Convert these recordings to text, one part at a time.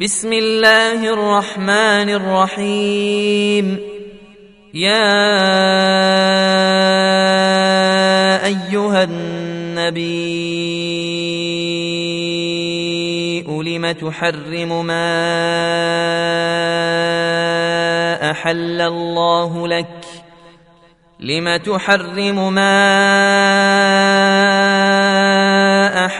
بسم الله الرحمن الرحيم. يا أيها النبي لم تحرم ما أحل الله لك؟ لم تحرم ما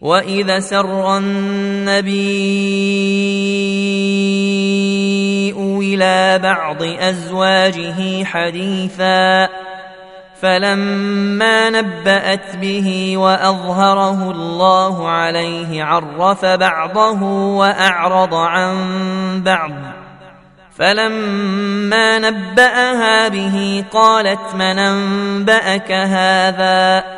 واذا سر النبي إلى بعض ازواجه حديثا فلما نبات به واظهره الله عليه عرف بعضه واعرض عن بعض فلما نباها به قالت من انباك هذا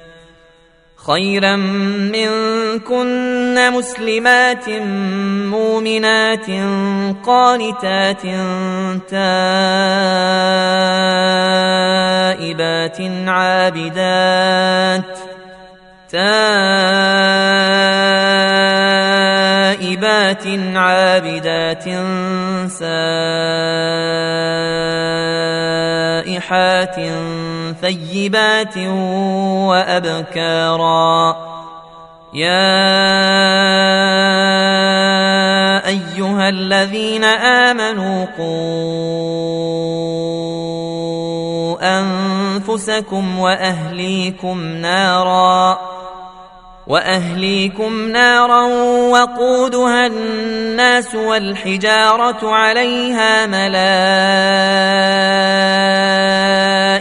خيرا منكن مسلمات مؤمنات قانتات تائبات عابدات تائبات عابدات سائحات ثيبات وأبكارا. يا أيها الذين آمنوا قوا أنفسكم وأهليكم نارا وأهليكم نارا وقودها الناس والحجارة عليها ملائكة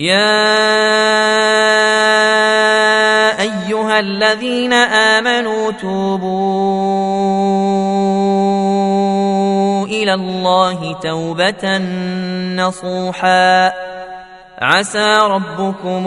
يا ايها الذين امنوا توبوا إلى الله توبه نصوحا عسى ربكم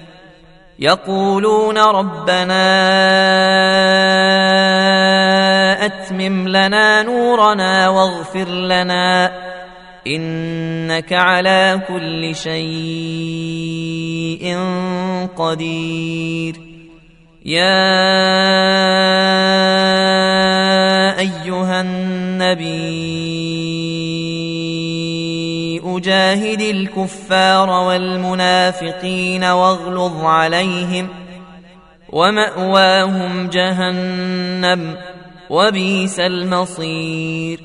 يقولون ربنا أتمم لنا نورنا واغفر لنا إنك على كل شيء قدير. يا أيها النبي اجاهد الكفار والمنافقين واغلظ عليهم ومأواهم جهنم وبئس المصير.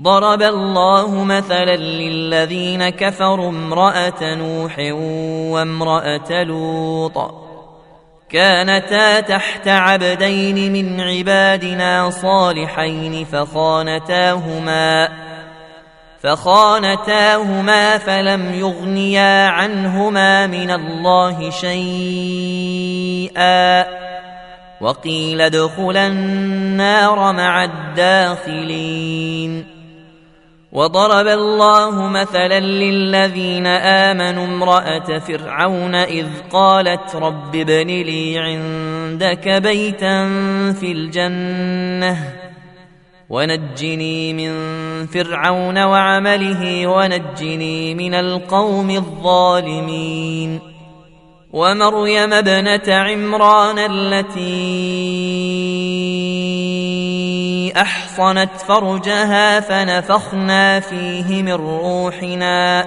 ضرب الله مثلا للذين كفروا امرأة نوح وامرأة لوط. كانتا تحت عبدين من عبادنا صالحين فخانتاهما فخانتاهما فلم يغنيا عنهما من الله شيئا وقيل ادخلا النار مع الداخلين وضرب الله مثلا للذين آمنوا امرأة فرعون إذ قالت رب ابن لي عندك بيتا في الجنة ونجني من فرعون وعمله ونجني من القوم الظالمين ومريم ابنة عمران التي أحصنت فرجها فنفخنا فيه من روحنا